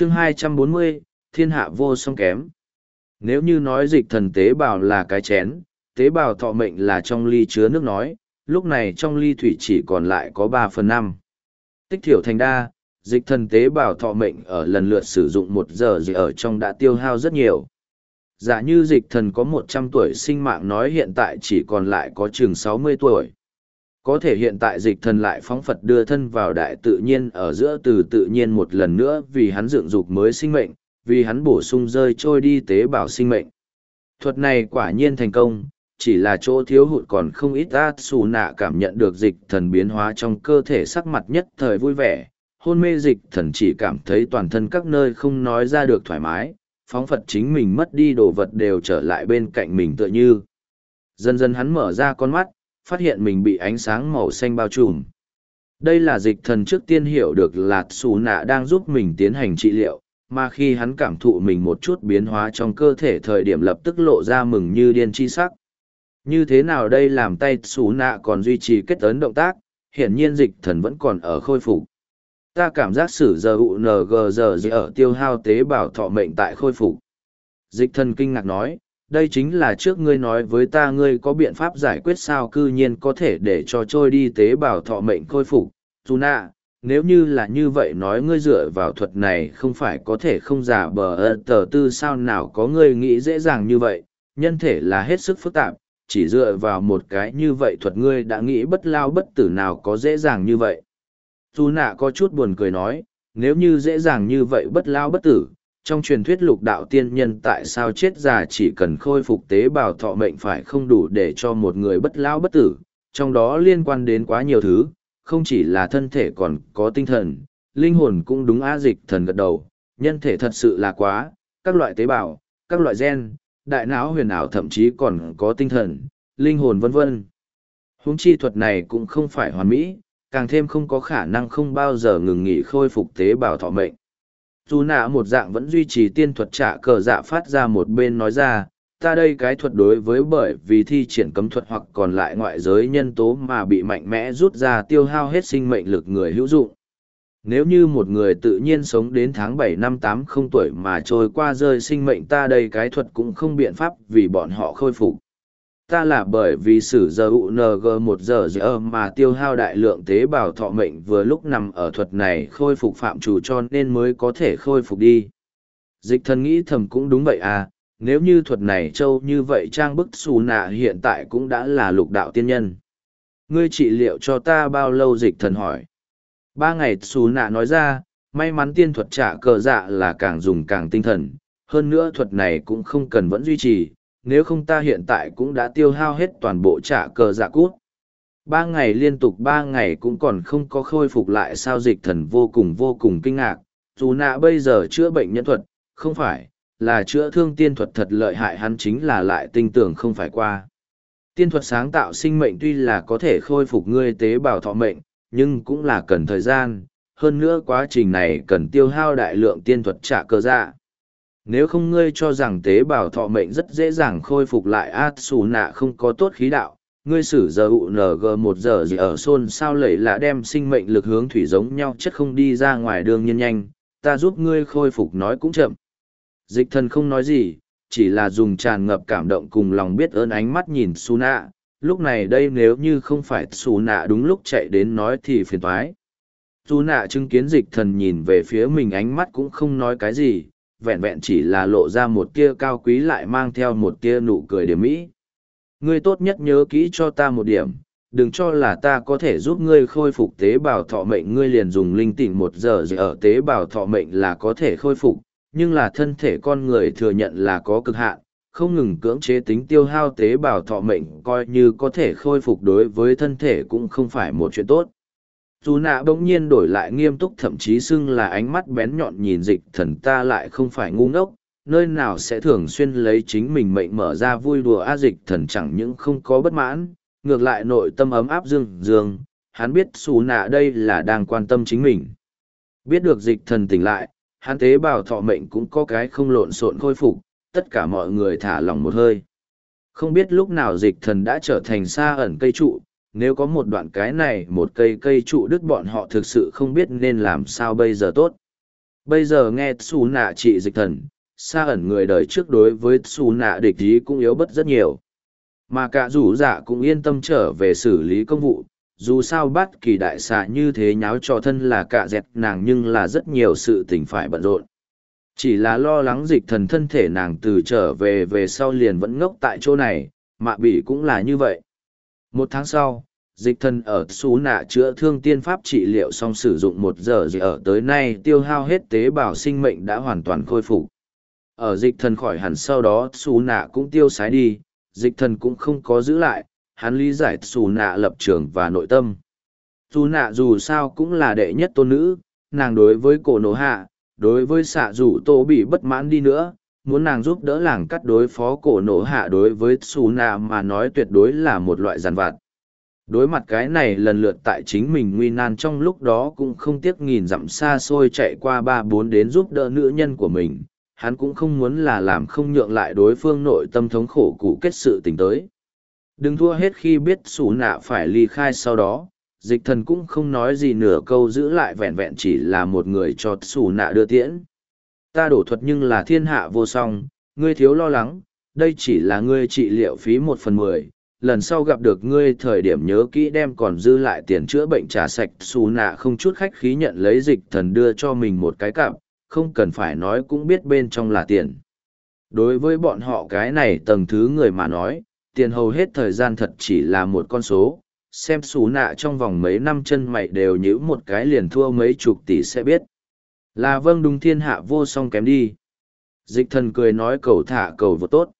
chương 240, thiên hạ vô song kém. Nếu như nói dịch thần tế bào là cái chén, tế bào thọ mệnh là trong ly chứa nước nói, lúc này trong ly thủy chỉ còn lại có ba phần năm Tích thiểu thành đa, dịch thần tế bào thọ mệnh ở lần lượt sử dụng một giờ gì ở trong đã tiêu hao rất nhiều. Giả như dịch thần có một trăm tuổi sinh mạng nói hiện tại chỉ còn lại có chừng mươi tuổi. Có thể hiện tại dịch thần lại phóng Phật đưa thân vào đại tự nhiên ở giữa từ tự nhiên một lần nữa vì hắn dựng dục mới sinh mệnh, vì hắn bổ sung rơi trôi đi tế bào sinh mệnh. Thuật này quả nhiên thành công, chỉ là chỗ thiếu hụt còn không ít át xù nạ cảm nhận được dịch thần biến hóa trong cơ thể sắc mặt nhất thời vui vẻ. Hôn mê dịch thần chỉ cảm thấy toàn thân các nơi không nói ra được thoải mái, phóng Phật chính mình mất đi đồ vật đều trở lại bên cạnh mình tựa như. Dần dần hắn mở ra con mắt, phát hiện mình bị ánh sáng màu xanh bao trùm. Đây là dịch thần trước tiên hiểu được là xù nạ đang giúp mình tiến hành trị liệu, mà khi hắn cảm thụ mình một chút biến hóa trong cơ thể thời điểm lập tức lộ ra mừng như điên chi sắc. Như thế nào đây làm tay xù nạ còn duy trì kết ấn động tác, hiển nhiên dịch thần vẫn còn ở khôi phục. Ta cảm giác sử giờ UNG giờ ở tiêu hao tế bào thọ mệnh tại khôi phục. Dịch thần kinh ngạc nói, đây chính là trước ngươi nói với ta ngươi có biện pháp giải quyết sao cư nhiên có thể để cho trôi đi tế bào thọ mệnh khôi phục. Dù nạ, nếu như là như vậy nói ngươi dựa vào thuật này không phải có thể không giả bờ ơ tờ tư sao nào có ngươi nghĩ dễ dàng như vậy, nhân thể là hết sức phức tạp, chỉ dựa vào một cái như vậy thuật ngươi đã nghĩ bất lao bất tử nào có dễ dàng như vậy. Dù nạ có chút buồn cười nói, nếu như dễ dàng như vậy bất lao bất tử, trong truyền thuyết lục đạo tiên nhân tại sao chết già chỉ cần khôi phục tế bào thọ mệnh phải không đủ để cho một người bất lão bất tử, trong đó liên quan đến quá nhiều thứ, không chỉ là thân thể còn có tinh thần, linh hồn cũng đúng á dịch thần gật đầu, nhân thể thật sự là quá, các loại tế bào, các loại gen, đại não huyền ảo thậm chí còn có tinh thần, linh hồn vân vân. Huống chi thuật này cũng không phải hoàn mỹ, càng thêm không có khả năng không bao giờ ngừng nghỉ khôi phục tế bào thọ mệnh. Dù nạ một dạng vẫn duy trì tiên thuật trả cờ dạ phát ra một bên nói ra, ta đây cái thuật đối với bởi vì thi triển cấm thuật hoặc còn lại ngoại giới nhân tố mà bị mạnh mẽ rút ra tiêu hao hết sinh mệnh lực người hữu dụng. Nếu như một người tự nhiên sống đến tháng bảy năm tám không tuổi mà trôi qua rơi sinh mệnh ta đây cái thuật cũng không biện pháp vì bọn họ khôi phục. Ta là bởi vì sử giờ UNG một giờ giờ mà tiêu hao đại lượng tế bào thọ mệnh vừa lúc nằm ở thuật này khôi phục phạm chủ cho nên mới có thể khôi phục đi. Dịch thần nghĩ thầm cũng đúng vậy à, nếu như thuật này trâu như vậy trang bức xù nạ hiện tại cũng đã là lục đạo tiên nhân. Ngươi trị liệu cho ta bao lâu dịch thần hỏi. Ba ngày xù nạ nói ra, may mắn tiên thuật trả cờ dạ là càng dùng càng tinh thần, hơn nữa thuật này cũng không cần vẫn duy trì, nếu không ta hiện tại cũng đã tiêu hao hết toàn bộ trả cờ dạ cút. Ba ngày liên tục ba ngày cũng còn không có khôi phục lại sao dịch thần vô cùng vô cùng kinh ngạc, dù nạ bây giờ chữa bệnh nhân thuật, không phải, là chữa thương tiên thuật thật lợi hại hắn chính là lại tinh tưởng không phải qua. Tiên thuật sáng tạo sinh mệnh tuy là có thể khôi phục ngươi tế bào thọ mệnh, nhưng cũng là cần thời gian, hơn nữa quá trình này cần tiêu hao đại lượng tiên thuật trả cơ dạ. Nếu không ngươi cho rằng tế bào thọ mệnh rất dễ dàng khôi phục lại át xù nạ không có tốt khí đạo, ngươi sử giờ UNG một giờ gì ở xôn sao lẩy là đem sinh mệnh lực hướng thủy giống nhau chất không đi ra ngoài đường nhân nhanh, ta giúp ngươi khôi phục nói cũng chậm. Dịch thần không nói gì, chỉ là dùng tràn ngập cảm động cùng lòng biết ơn ánh mắt nhìn su nạ. Lúc này đây nếu như không phải xù nạ đúng lúc chạy đến nói thì phiền thoái. Xù nạ chứng kiến dịch thần nhìn về phía mình ánh mắt cũng không nói cái gì vẹn vẹn chỉ là lộ ra một tia cao quý lại mang theo một tia nụ cười điểm mỹ. Ngươi tốt nhất nhớ kỹ cho ta một điểm, đừng cho là ta có thể giúp ngươi khôi phục tế bào thọ mệnh. Ngươi liền dùng linh tỉnh một giờ gì ở tế bào thọ mệnh là có thể khôi phục, nhưng là thân thể con người thừa nhận là có cực hạn, không ngừng cưỡng chế tính tiêu hao tế bào thọ mệnh, coi như có thể khôi phục đối với thân thể cũng không phải một chuyện tốt dù nạ bỗng nhiên đổi lại nghiêm túc thậm chí xưng là ánh mắt bén nhọn nhìn dịch thần ta lại không phải ngu ngốc nơi nào sẽ thường xuyên lấy chính mình mệnh mở ra vui đùa a dịch thần chẳng những không có bất mãn ngược lại nội tâm ấm áp dương dương hắn biết xù nạ đây là đang quan tâm chính mình biết được dịch thần tỉnh lại hắn tế bào thọ mệnh cũng có cái không lộn xộn khôi phục tất cả mọi người thả lỏng một hơi. Không biết lúc nào dịch thần đã trở thành xa ẩn cây trụ, nếu có một đoạn cái này một cây cây trụ đứt bọn họ thực sự không biết nên làm sao bây giờ tốt. Bây giờ nghe xù nạ trị dịch thần, xa ẩn người đời trước đối với xù nạ địch ý cũng yếu bất rất nhiều. Mà cả rủ dạ cũng yên tâm trở về xử lý công vụ, dù sao bắt kỳ đại xạ như thế nháo cho thân là cả dẹt nàng nhưng là rất nhiều sự tình phải bận rộn. Chỉ là lo lắng dịch thần thân thể nàng từ trở về về sau liền vẫn ngốc tại chỗ này, mạ bị cũng là như vậy. Một tháng sau, dịch thần ở xú nạ chữa thương tiên pháp trị liệu xong sử dụng một giờ gì ở tới nay tiêu hao hết tế bào sinh mệnh đã hoàn toàn khôi phục. Ở dịch thần khỏi hẳn sau đó xù nạ cũng tiêu sái đi dịch thần cũng không có giữ lại hắn lý giải xù nạ lập trường và nội tâm. Dù nạ dù sao cũng là đệ nhất tôn nữ nàng đối với cổ nổ hạ đối với xạ dù tô bị bất mãn đi nữa muốn nàng giúp đỡ làng cắt đối phó cổ nổ hạ đối với xù nạ mà nói tuyệt đối là một loại giàn vặt. Đối mặt cái này lần lượt tại chính mình nguy nan trong lúc đó cũng không tiếc nghìn dặm xa xôi chạy qua ba bốn đến giúp đỡ nữ nhân của mình, hắn cũng không muốn là làm không nhượng lại đối phương nội tâm thống khổ cụ kết sự tình tới. Đừng thua hết khi biết xù nạ phải ly khai sau đó, dịch thần cũng không nói gì nửa câu giữ lại vẹn vẹn chỉ là một người cho xù nạ đưa tiễn ta đổ thuật nhưng là thiên hạ vô song, ngươi thiếu lo lắng, đây chỉ là ngươi trị liệu phí một phần mười, lần sau gặp được ngươi thời điểm nhớ kỹ đem còn dư lại tiền chữa bệnh trả sạch, xù nạ không chút khách khí nhận lấy dịch thần đưa cho mình một cái cặp, không cần phải nói cũng biết bên trong là tiền. Đối với bọn họ cái này tầng thứ người mà nói, tiền hầu hết thời gian thật chỉ là một con số, xem xù nạ trong vòng mấy năm chân mày đều nhữ một cái liền thua mấy chục tỷ sẽ biết là vâng đúng thiên hạ vô song kém đi. Dịch thần cười nói cầu thả cầu vô tốt.